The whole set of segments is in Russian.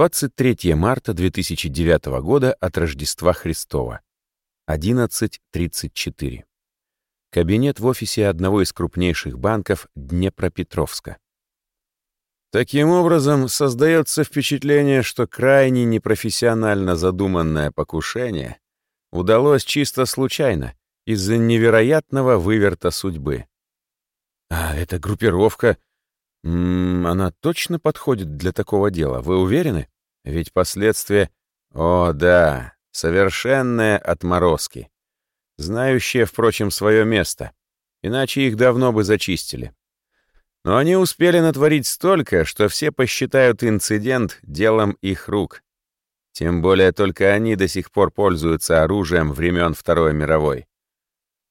Пролог. 23 марта 2009 года от Рождества Христова. 11.34. Кабинет в офисе одного из крупнейших банков Днепропетровска. Таким образом, создается впечатление, что крайне непрофессионально задуманное покушение удалось чисто случайно, из-за невероятного выверта судьбы. А эта группировка М -м, она точно подходит для такого дела, вы уверены? Ведь последствия... О, да, совершенные отморозки. Знающие, впрочем, свое место. Иначе их давно бы зачистили. Но они успели натворить столько, что все посчитают инцидент делом их рук. Тем более только они до сих пор пользуются оружием времен Второй мировой.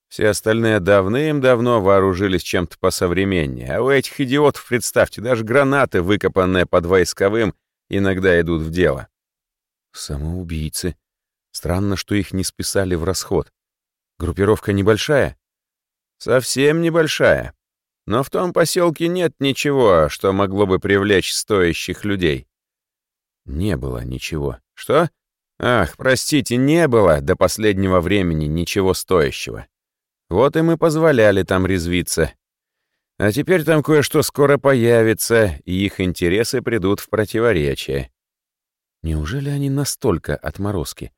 Все остальные давным-давно вооружились чем-то посовременнее, а у этих идиотов, представьте, даже гранаты, выкопанные под войсковым, иногда идут в дело. Самоубийцы. Странно, что их не списали в расход. Группировка небольшая? Совсем небольшая. Но в том поселке нет ничего, что могло бы привлечь стоящих людей. Не было ничего. Что? Ах, простите, не было до последнего времени ничего стоящего. Вот и позволяли там резвиться. А теперь там кое-что скоро появится, и их интересы придут в противоречие. Неужели они настолько отморозки?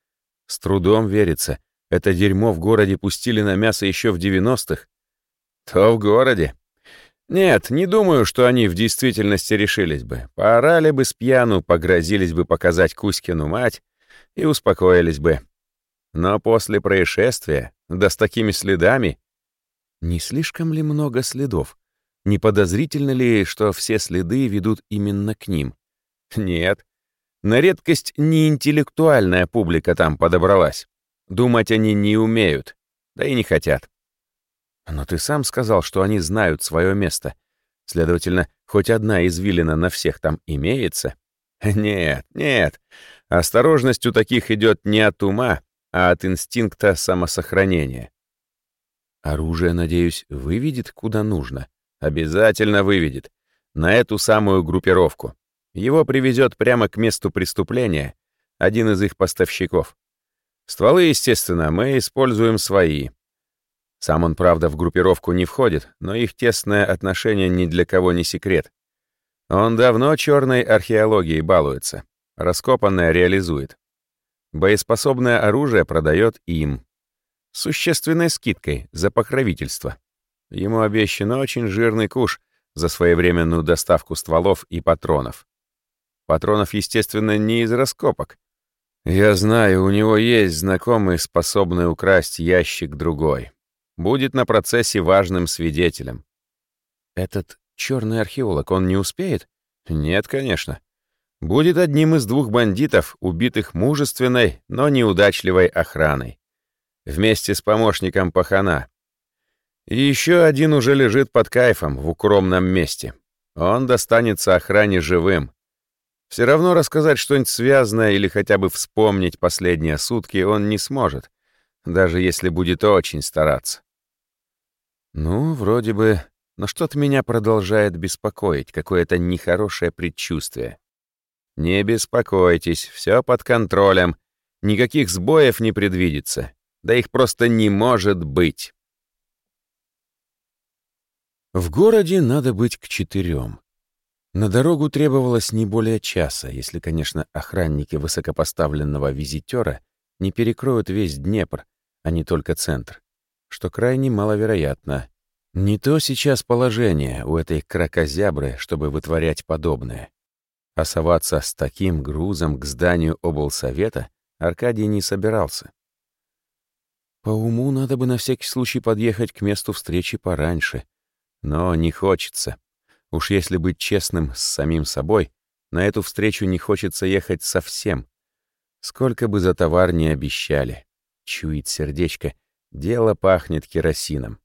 С трудом верится. Это дерьмо в городе пустили на мясо еще в 90-х. То в городе. Нет, не думаю, что они в действительности решились бы. Поорали бы с пьяну, погрозились бы показать Кузькину мать и успокоились бы. Но после происшествия, да с такими следами... Не слишком ли много следов? Не подозрительно ли, что все следы ведут именно к ним? Нет. На редкость неинтеллектуальная публика там подобралась. Думать они не умеют, да и не хотят. Но ты сам сказал, что они знают свое место. Следовательно, хоть одна извилина на всех там имеется? Нет, нет. Осторожность у таких идет не от ума, а от инстинкта самосохранения. Оружие, надеюсь, выведет куда нужно. Обязательно выведет. На эту самую группировку. Его привезет прямо к месту преступления один из их поставщиков. Стволы, естественно, мы используем свои. Сам он, правда, в группировку не входит, но их тесное отношение ни для кого не секрет. Он давно черной археологией балуется. Раскопанное реализует. Боеспособное оружие продает им. Существенной скидкой за покровительство. Ему обещан очень жирный куш за своевременную доставку стволов и патронов. Патронов, естественно, не из раскопок. Я знаю, у него есть знакомый, способный украсть ящик другой. Будет на процессе важным свидетелем. Этот черный археолог, он не успеет? Нет, конечно будет одним из двух бандитов, убитых мужественной, но неудачливой охраной. Вместе с помощником пахана. И еще один уже лежит под кайфом в укромном месте. Он достанется охране живым. Все равно рассказать что-нибудь связанное или хотя бы вспомнить последние сутки он не сможет, даже если будет очень стараться. Ну, вроде бы, но что-то меня продолжает беспокоить, какое-то нехорошее предчувствие. Не беспокойтесь, все под контролем. Никаких сбоев не предвидится. Да их просто не может быть. В городе надо быть к четырем. На дорогу требовалось не более часа, если, конечно, охранники высокопоставленного визитера не перекроют весь Днепр, а не только центр, что крайне маловероятно. Не то сейчас положение у этой кракозябры, чтобы вытворять подобное. А соваться с таким грузом к зданию облсовета Аркадий не собирался. По уму надо бы на всякий случай подъехать к месту встречи пораньше. Но не хочется. Уж если быть честным с самим собой, на эту встречу не хочется ехать совсем. Сколько бы за товар не обещали. Чует сердечко, дело пахнет керосином.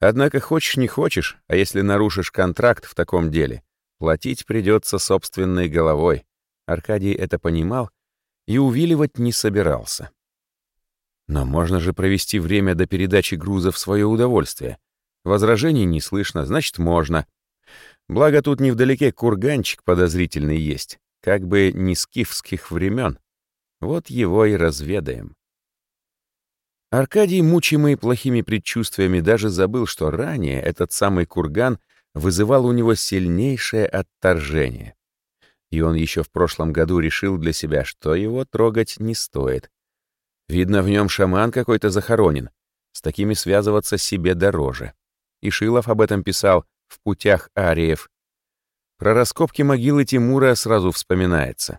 Однако хочешь не хочешь, а если нарушишь контракт в таком деле, Платить придется собственной головой. Аркадий это понимал и увиливать не собирался. Но можно же провести время до передачи груза в свое удовольствие. Возражений не слышно, значит, можно. Благо тут невдалеке курганчик подозрительный есть, как бы не скифских времен. Вот его и разведаем. Аркадий, мучимый плохими предчувствиями, даже забыл, что ранее этот самый курган вызывал у него сильнейшее отторжение. И он еще в прошлом году решил для себя, что его трогать не стоит. Видно, в нем шаман какой-то захоронен. С такими связываться себе дороже. И Шилов об этом писал в «Путях ариев». Про раскопки могилы Тимура сразу вспоминается.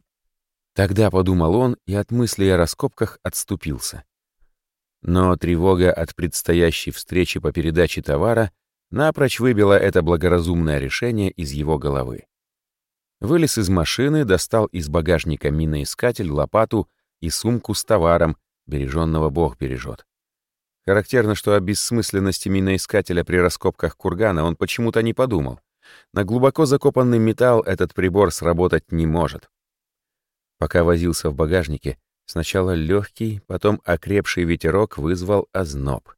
Тогда подумал он и от мысли о раскопках отступился. Но тревога от предстоящей встречи по передаче товара напрочь выбила это благоразумное решение из его головы. Вылез из машины, достал из багажника миноискатель, лопату и сумку с товаром, береженного Бог бережет. Характерно, что о бессмысленности миноискателя при раскопках кургана он почему-то не подумал. На глубоко закопанный металл этот прибор сработать не может. Пока возился в багажнике, сначала легкий, потом окрепший ветерок вызвал озноб.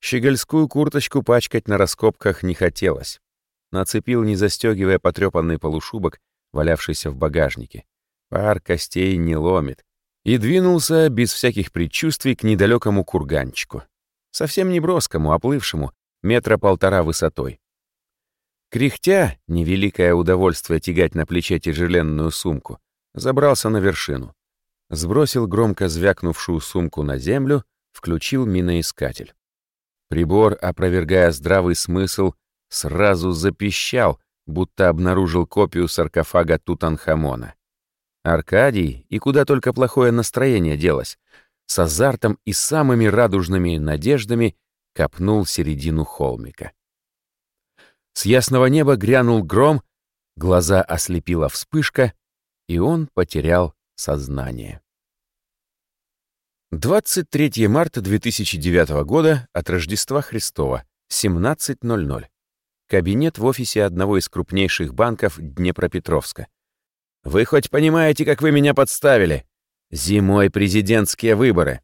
Щегольскую курточку пачкать на раскопках не хотелось. Нацепил, не застегивая потрепанный полушубок, валявшийся в багажнике. Пар костей не ломит. И двинулся без всяких предчувствий к недалекому курганчику. Совсем не броскому, оплывшему, метра полтора высотой. Кряхтя, невеликое удовольствие тягать на плече тяжеленную сумку, забрался на вершину. Сбросил громко звякнувшую сумку на землю, включил миноискатель. Прибор, опровергая здравый смысл, сразу запищал, будто обнаружил копию саркофага Тутанхамона. Аркадий, и куда только плохое настроение делось, с азартом и самыми радужными надеждами копнул середину холмика. С ясного неба грянул гром, глаза ослепила вспышка, и он потерял сознание. 23 марта 2009 года от Рождества Христова, 17.00. Кабинет в офисе одного из крупнейших банков Днепропетровска. «Вы хоть понимаете, как вы меня подставили? Зимой президентские выборы.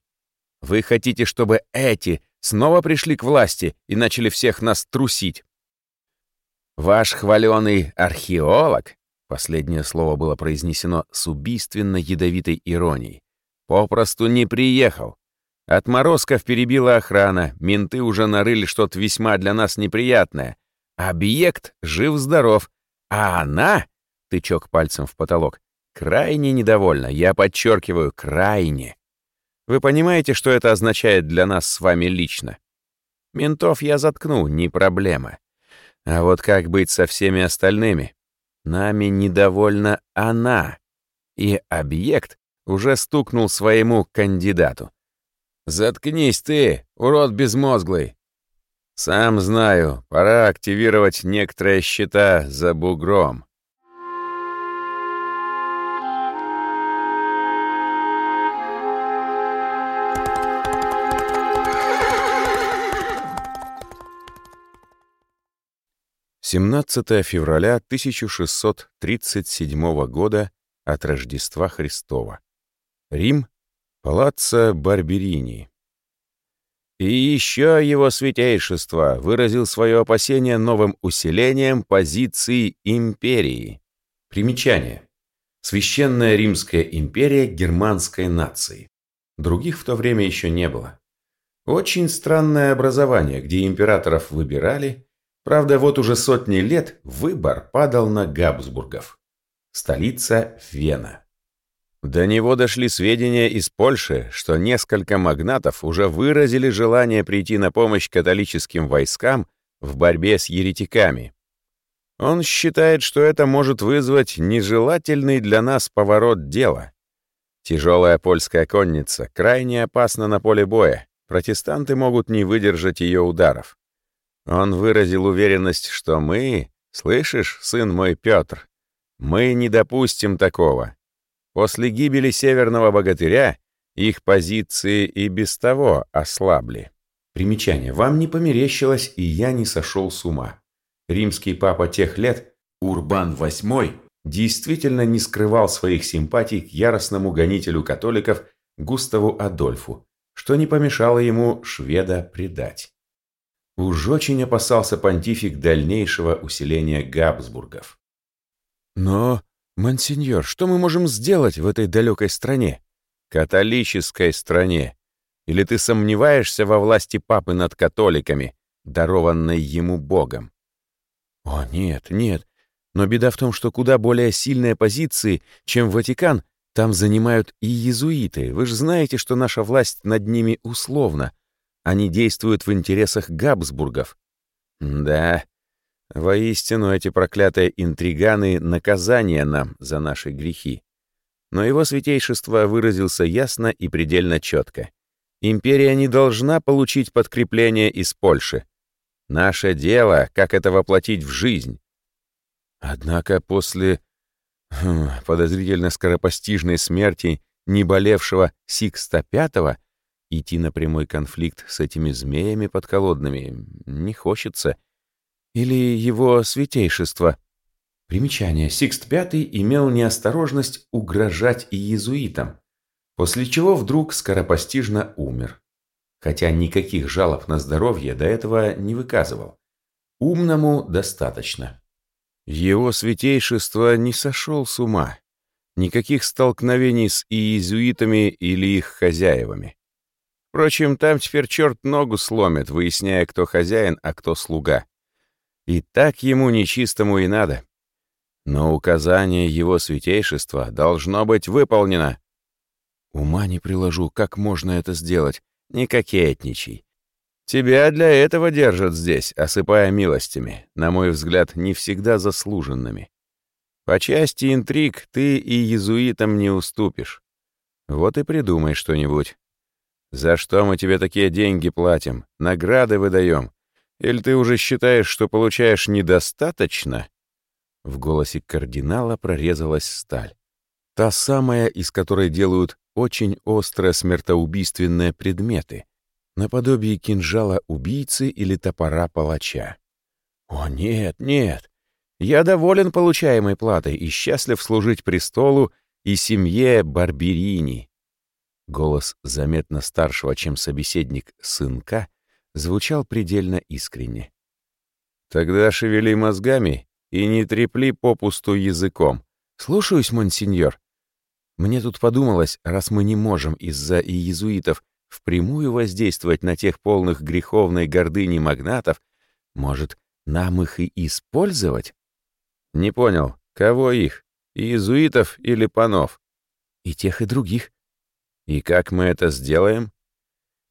Вы хотите, чтобы эти снова пришли к власти и начали всех нас трусить? Ваш хваленый археолог Последнее слово было произнесено с убийственно ядовитой иронией. «Попросту не приехал. Отморозков перебила охрана, менты уже нарыли что-то весьма для нас неприятное. Объект жив-здоров, а она, тычок пальцем в потолок, крайне недовольна, я подчеркиваю, крайне. Вы понимаете, что это означает для нас с вами лично? Ментов я заткну, не проблема. А вот как быть со всеми остальными? Нами недовольна она, и объект уже стукнул своему кандидату. «Заткнись ты, урод безмозглый!» «Сам знаю, пора активировать некоторые счета за бугром». 17 февраля 1637 года от Рождества Христова. Рим, Палаццо Барберини. И еще его святейшество выразил свое опасение новым усилением позиции империи. Примечание. Священная Римская империя германской нации. Других в то время еще не было. Очень странное образование, где императоров выбирали, Правда, вот уже сотни лет выбор падал на Габсбургов. Столица Вена. До него дошли сведения из Польши, что несколько магнатов уже выразили желание прийти на помощь католическим войскам в борьбе с еретиками. Он считает, что это может вызвать нежелательный для нас поворот дела. Тяжелая польская конница крайне опасна на поле боя, протестанты могут не выдержать ее ударов. Он выразил уверенность, что мы, слышишь, сын мой Петр, мы не допустим такого. После гибели Северного Богатыря их позиции и без того ослабли. Примечание. Вам не померещилось, и я не сошел с ума. Римский папа тех лет, Урбан VIII, действительно не скрывал своих симпатий к яростному гонителю католиков Густаву Адольфу, что не помешало ему шведа предать. Уж очень опасался понтифик дальнейшего усиления Габсбургов. Но, монсеньор, что мы можем сделать в этой далекой стране? Католической стране. Или ты сомневаешься во власти папы над католиками, дарованной ему Богом? О, нет, нет. Но беда в том, что куда более сильные позиции, чем Ватикан, там занимают и иезуиты. Вы же знаете, что наша власть над ними условна. Они действуют в интересах Габсбургов. Да, воистину эти проклятые интриганы — наказание нам за наши грехи. Но его святейшество выразился ясно и предельно четко. Империя не должна получить подкрепление из Польши. Наше дело, как это воплотить в жизнь. Однако после хм, подозрительно скоропостижной смерти неболевшего Сикста V идти на прямой конфликт с этими змеями подколодными не хочется. Или его святейшество. Примечание. Сикст V имел неосторожность угрожать иезуитам после чего вдруг скоропостижно умер. Хотя никаких жалоб на здоровье до этого не выказывал. Умному достаточно. Его святейшество не сошел с ума. Никаких столкновений с иезуитами или их хозяевами. Впрочем, там теперь черт ногу сломит, выясняя, кто хозяин, а кто слуга. И так ему нечистому и надо. Но указание его святейшества должно быть выполнено. Ума не приложу, как можно это сделать. Не кокетничай. Тебя для этого держат здесь, осыпая милостями, на мой взгляд, не всегда заслуженными. По части интриг ты и езуитам не уступишь. Вот и придумай что-нибудь. За что мы тебе такие деньги платим? Награды выдаем? Или ты уже считаешь, что получаешь недостаточно?» В голосе кардинала прорезалась сталь. Та самая, из которой делают очень остро смертоубийственные предметы, наподобие кинжала убийцы или топора палача. О, нет, нет. Я доволен получаемой платой и счастлив служить престолу и семье Барберини. Голос заметно старшего, чем собеседник сынка, звучал предельно искренне. «Тогда шевели мозгами и не трепли попусту языком. Слушаюсь, монсеньор. Мне тут подумалось, раз мы не можем из-за иезуитов впрямую воздействовать на тех полных греховной гордыни магнатов, может, нам их и использовать? Не понял, кого их? Иезуитов или панов? И тех, и других. И как мы это сделаем?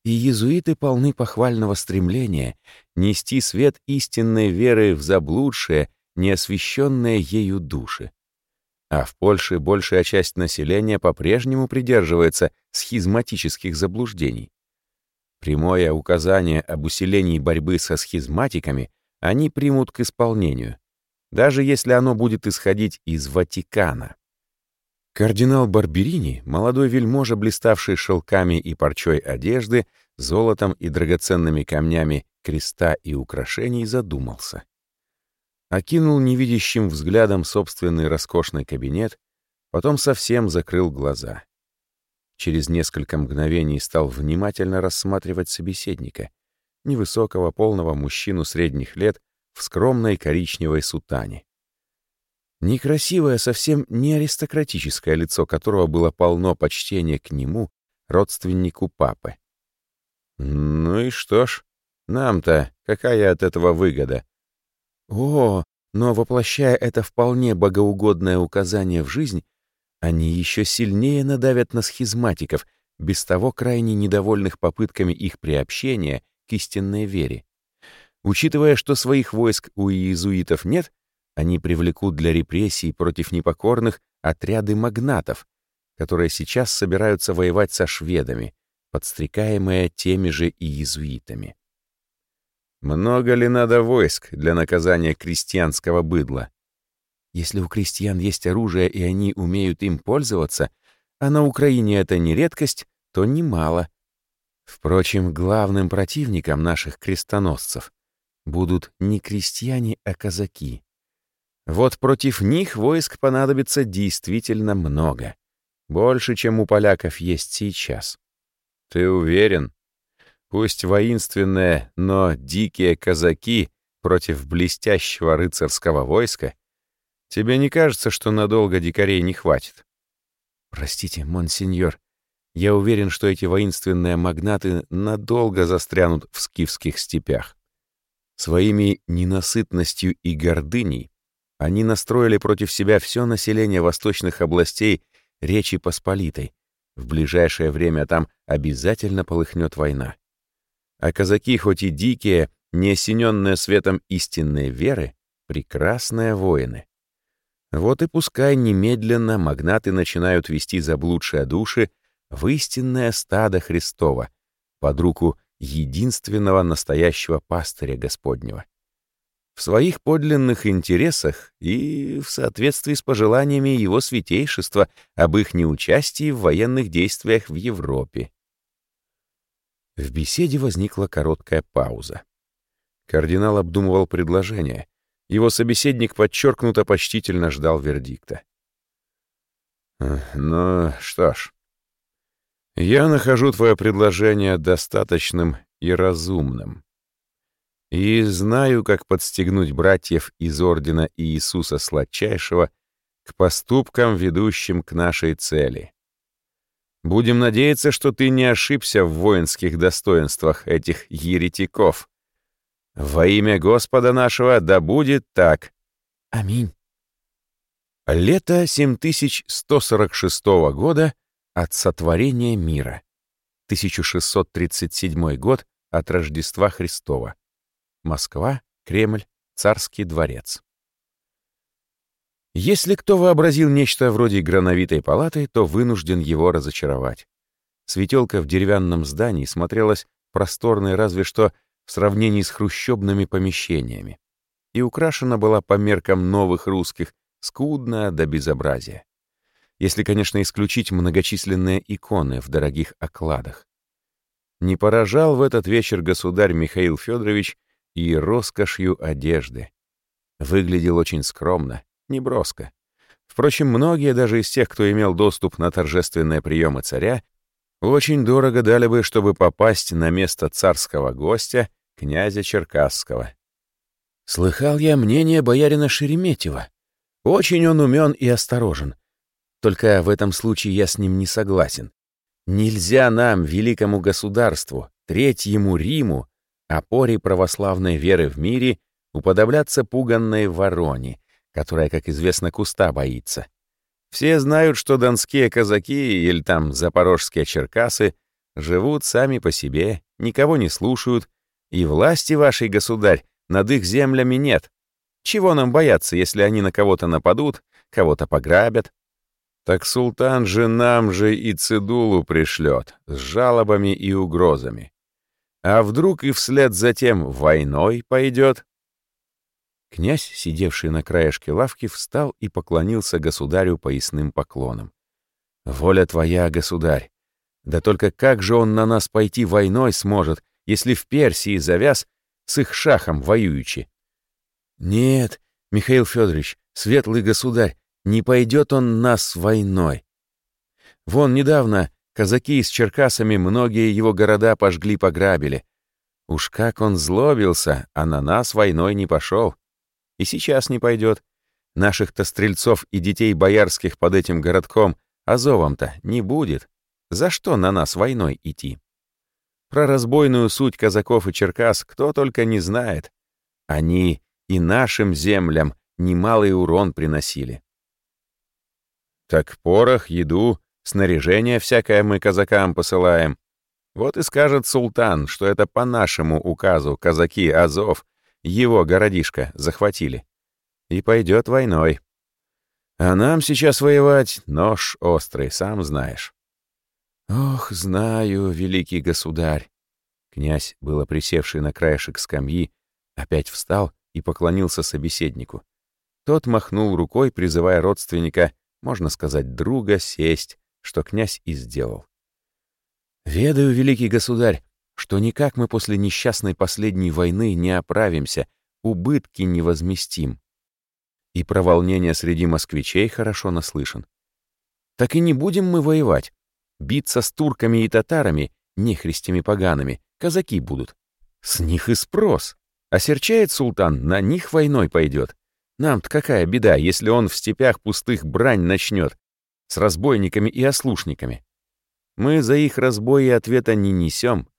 И иезуиты полны похвального стремления нести свет истинной веры в заблудшие, неосвещенные ею души. А в Польше большая часть населения по-прежнему придерживается схизматических заблуждений. Прямое указание об усилении борьбы со схизматиками они примут к исполнению, даже если оно будет исходить из Ватикана. Кардинал Барберини, молодой вельможа, блиставший шелками и парчой одежды, золотом и драгоценными камнями креста и украшений, задумался окинул невидящим взглядом собственный роскошный кабинет, потом совсем закрыл глаза. Через несколько мгновений стал внимательно рассматривать собеседника, невысокого полного мужчину средних лет в скромной коричневой сутане. Некрасивое, совсем не аристократическое лицо, которого было полно почтения к нему, родственнику папы. «Ну и что ж, нам-то какая от этого выгода?» О, но воплощая это вполне богоугодное указание в жизнь, они еще сильнее надавят на схизматиков, без того крайне недовольных попытками их приобщения к истинной вере. Учитывая, что своих войск у иезуитов нет, они привлекут для репрессий против непокорных отряды магнатов, которые сейчас собираются воевать со шведами, подстрекаемые теми же иезуитами. Много ли надо войск для наказания крестьянского быдла? Если у крестьян есть оружие и они умеют им пользоваться, а на Украине это не редкость, то немало. Впрочем, главным противником наших крестоносцев будут не крестьяне, а казаки. Вот против них войск понадобится действительно много. Больше, чем у поляков есть сейчас. Ты уверен? Пусть воинственные, но дикие казаки против блестящего рыцарского войска, тебе не кажется, что надолго дикарей не хватит? Простите, монсеньор, я уверен, что эти воинственные магнаты надолго застрянут в скифских степях. Своими ненасытностью и гордыней они настроили против себя все население восточных областей Речи Посполитой. В ближайшее время там обязательно полыхнет война. А казаки, хоть и дикие, не осененные светом истинной веры, прекрасные воины. Вот и пускай немедленно магнаты начинают вести заблудшие души в истинное стадо Христова под руку единственного настоящего пастыря Господнего. В своих подлинных интересах и в соответствии с пожеланиями его святейшества об их неучастии в военных действиях в Европе. В беседе возникла короткая пауза. Кардинал обдумывал предложение. Его собеседник подчеркнуто почтительно ждал вердикта. «Ну что ж, я нахожу твое предложение достаточным и разумным. И знаю, как подстегнуть братьев из Ордена Иисуса Сладчайшего к поступкам, ведущим к нашей цели. Будем надеяться, что ты не ошибся в воинских достоинствах этих еретиков. Во имя Господа нашего да будет так. Аминь. Лето 7146 года от сотворения мира. 1637 год от Рождества Христова. Москва, Кремль, Царский дворец. Если кто вообразил нечто вроде грановитой палаты, то вынужден его разочаровать. Светелка в деревянном здании смотрелась просторной разве что в сравнении с хрущебными помещениями и украшена была по меркам новых русских скудно до безобразия. Если, конечно, исключить многочисленные иконы в дорогих окладах. Не поражал в этот вечер государь Михаил Федорович и роскошью одежды. Выглядел очень скромно, неброско. Впрочем, многие даже из тех, кто имел доступ на торжественные приемы царя, очень дорого дали бы, чтобы попасть на место царского гостя, князя Черкасского. Слыхал я мнение боярина Шереметьева. Очень он умен и осторожен. Только в этом случае я с ним не согласен. Нельзя нам, великому государству, Третьему Риму, опоре православной веры в мире, уподобляться пуганной вороне, которая, как известно, куста боится. Все знают, что донские казаки или там запорожские черкасы живут сами по себе, никого не слушают, и власти вашей, государь, над их землями нет. Чего нам бояться, если они на кого-то нападут, кого-то пограбят? Так султан же нам же и цедулу пришлет с жалобами и угрозами. А вдруг и вслед за тем войной пойдет? Князь, сидевший на краешке лавки, встал и поклонился государю поясным поклоном. «Воля твоя, государь! Да только как же он на нас пойти войной сможет, если в Персии завяз с их шахом воюючи?» «Нет, Михаил Федорович, светлый государь, не пойдет он нас войной. Вон недавно казаки с черкасами многие его города пожгли-пограбили. Уж как он злобился, а на нас войной не пошел. И сейчас не пойдет. Наших-то стрельцов и детей боярских под этим городком Азовом-то не будет. За что на нас войной идти? Про разбойную суть казаков и черкас кто только не знает. Они и нашим землям немалый урон приносили. Так порох, еду, снаряжение всякое мы казакам посылаем. Вот и скажет султан, что это по нашему указу казаки Азов его городишко захватили. И пойдет войной. А нам сейчас воевать нож острый, сам знаешь. Ох, знаю, великий государь. Князь, было присевший на краешек скамьи, опять встал и поклонился собеседнику. Тот махнул рукой, призывая родственника, можно сказать, друга, сесть, что князь и сделал. «Ведаю, великий государь, что никак мы после несчастной последней войны не оправимся, убытки не возместим. И про волнение среди москвичей хорошо наслышан. Так и не будем мы воевать, биться с турками и татарами, нехристями погаными, казаки будут. С них и спрос. Осерчает султан, на них войной пойдет. Нам-то какая беда, если он в степях пустых брань начнет с разбойниками и ослушниками. Мы за их разбои ответа не несем.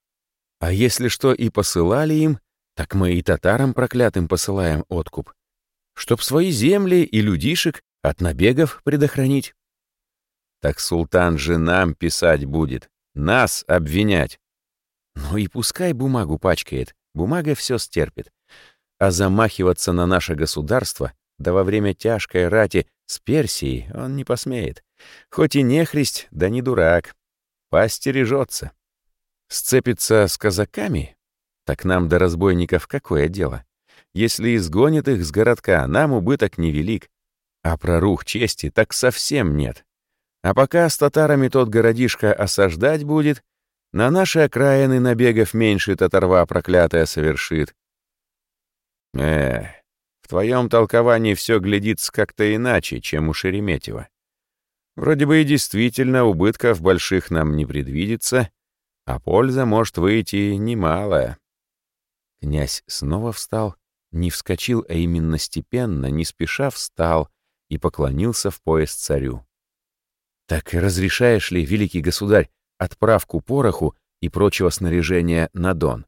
А если что и посылали им, так мы и татарам проклятым посылаем откуп, чтоб свои земли и людишек от набегов предохранить. Так султан же нам писать будет, нас обвинять. Ну и пускай бумагу пачкает, бумага все стерпит. А замахиваться на наше государство, да во время тяжкой рати с Персией, он не посмеет. Хоть и не христ, да не дурак. Постережется. Сцепится с казаками? Так нам до разбойников какое дело? Если изгонит их с городка, нам убыток невелик. А про рух чести так совсем нет. А пока с татарами тот городишко осаждать будет, на наши окраины набегов меньше татарва проклятая совершит. Э, в твоем толковании все глядится как-то иначе, чем у Шереметьева. Вроде бы и действительно убытков больших нам не предвидится, а польза может выйти немалая. Князь снова встал, не вскочил, а именно степенно, не спеша встал и поклонился в пояс царю. «Так разрешаешь ли, великий государь, отправку пороху и прочего снаряжения на Дон?»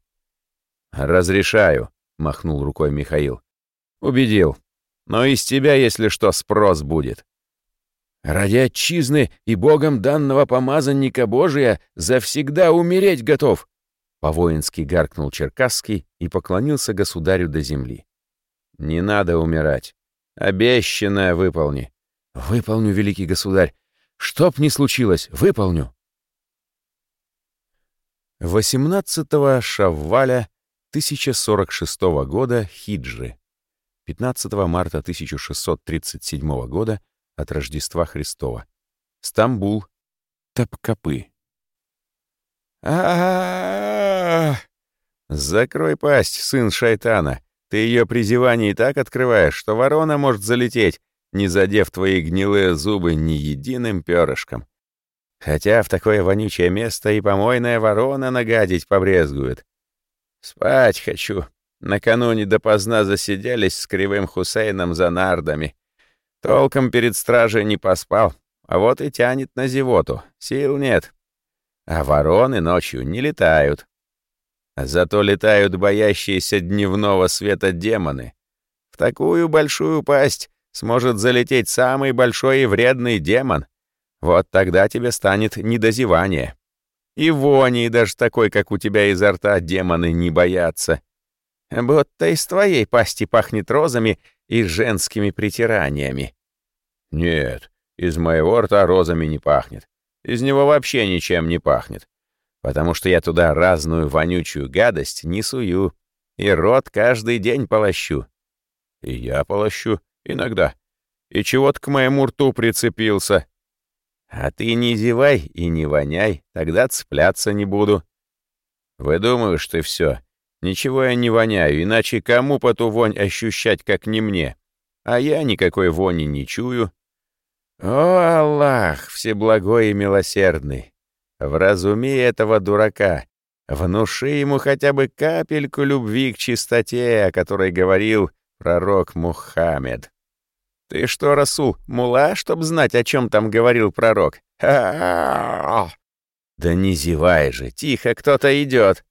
«Разрешаю», — махнул рукой Михаил. «Убедил. Но из тебя, если что, спрос будет». «Ради отчизны и богом данного помазанника Божия завсегда умереть готов!» По-воински гаркнул Черкасский и поклонился государю до земли. «Не надо умирать. Обещанное выполни». «Выполню, великий государь. Чтоб ни случилось, выполню». 18 Шавваля 1046 года Хиджи, 15 марта 1637 года от Рождества Христова. Стамбул, Топкапы. а Закрой пасть, сын шайтана. Ты ее при зевании так открываешь, что ворона может залететь, не задев твои гнилые зубы ни единым перышком. Хотя в такое вонючее место и помойная ворона нагадить побрезгует. Спать хочу. Накануне допоздна засиделись с кривым Хусейном за нардами. Толком перед стражей не поспал, а вот и тянет на зевоту. Сил нет. А вороны ночью не летают. Зато летают боящиеся дневного света демоны. В такую большую пасть сможет залететь самый большой и вредный демон. Вот тогда тебе станет недозевание. И вони даже такой, как у тебя изо рта, демоны не боятся. Будто из твоей пасти пахнет розами и женскими притираниями. Нет, из моего рта розами не пахнет. Из него вообще ничем не пахнет. Потому что я туда разную вонючую гадость не сую. И рот каждый день полощу. И я полощу иногда. И чего-то к моему рту прицепился. А ты не зевай и не воняй, тогда цепляться не буду. Выдумываешь ты все. Ничего я не воняю, иначе кому по ту вонь ощущать, как не мне? А я никакой вони не чую. О, Аллах, всеблагой и милосердный! Вразуми этого дурака, внуши ему хотя бы капельку любви к чистоте, о которой говорил пророк Мухаммед. Ты что, Расул, мула, чтоб знать, о чем там говорил пророк? Да не зевай же, тихо, кто-то идет.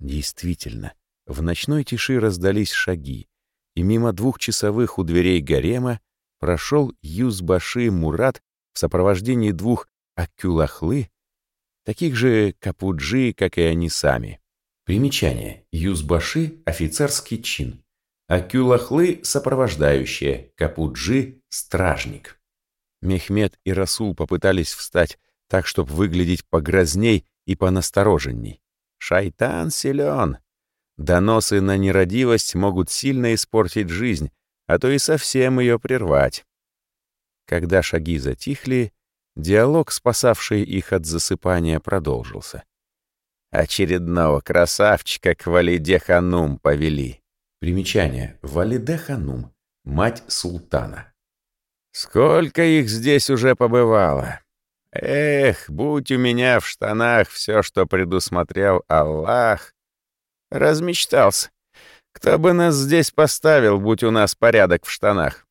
Действительно, в ночной тиши раздались шаги, и мимо двух часовых у дверей гарема прошел Юзбаши Мурат в сопровождении двух Акюлахлы, таких же Капуджи, как и они сами. Примечание. Юзбаши — офицерский чин. Акюлахлы — сопровождающие, Капуджи — стражник. Мехмед и Расул попытались встать так, чтобы выглядеть погрозней и понастороженней. Шайтан силен. Доносы на нерадивость могут сильно испортить жизнь, а то и совсем ее прервать. Когда шаги затихли, диалог, спасавший их от засыпания, продолжился. Очередного красавчика к Валиде Ханум повели. Примечание. Валиде Ханум. Мать султана. Сколько их здесь уже побывало. Эх, будь у меня в штанах все, что предусмотрел Аллах. Размечтался. Кто бы нас здесь поставил, будь у нас порядок в штанах?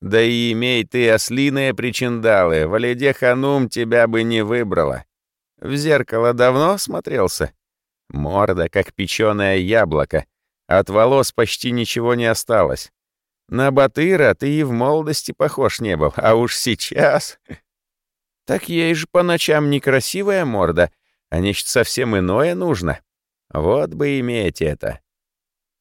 Да и имей ты ослиные причиндалы, Валиде Ханум тебя бы не выбрала. В зеркало давно смотрелся? Морда, как печеное яблоко. От волос почти ничего не осталось. На Батыра ты и в молодости похож не был, а уж сейчас... Так ей же по ночам некрасивая морда, а нечто совсем иное нужно. Вот бы иметь это.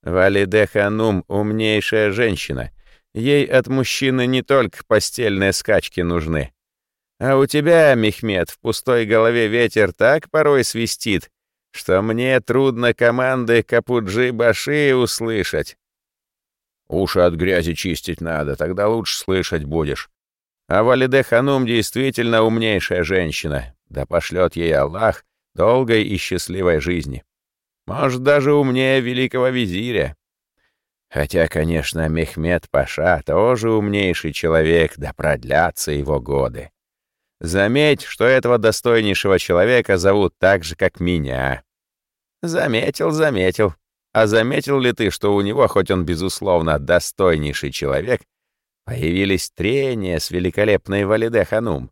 Валиде Ханум — умнейшая женщина. Ей от мужчины не только постельные скачки нужны. А у тебя, Мехмед, в пустой голове ветер так порой свистит, что мне трудно команды Капуджи-Баши услышать. Уши от грязи чистить надо, тогда лучше слышать будешь. А Валиде Ханум действительно умнейшая женщина. Да пошлет ей Аллах долгой и счастливой жизни. Может, даже умнее великого визиря. Хотя, конечно, Мехмед Паша тоже умнейший человек, да продлятся его годы. Заметь, что этого достойнейшего человека зовут так же, как меня. Заметил, заметил. А заметил ли ты, что у него, хоть он, безусловно, достойнейший человек, появились трения с великолепной Валиде Ханум?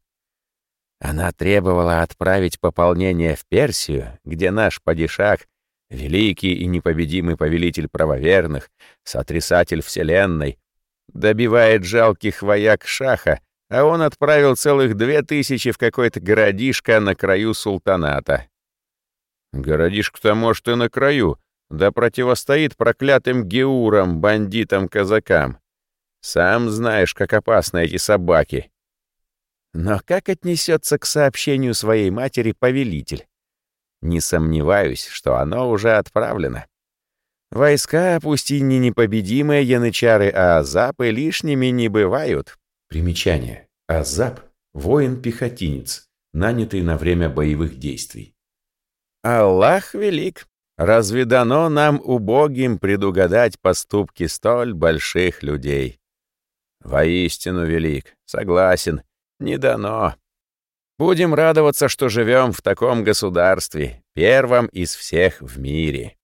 Она требовала отправить пополнение в Персию, где наш падишах великий и непобедимый повелитель правоверных, сотрясатель вселенной, добивает жалких вояк шаха, а он отправил целых две тысячи в какой-то городишко на краю султаната. Городишко-то, может, и на краю, да противостоит проклятым геурам, бандитам-казакам. Сам знаешь, как опасны эти собаки. Но как отнесется к сообщению своей матери повелитель? Не сомневаюсь, что оно уже отправлено. Войска, пусть и не непобедимые янычары, а азапы лишними не бывают. Примечание. Азап — воин-пехотинец, нанятый на время боевых действий. Аллах велик. Разве дано нам, убогим, предугадать поступки столь больших людей? Воистину велик, согласен, не дано. Будем радоваться, что живем в таком государстве, первом из всех в мире.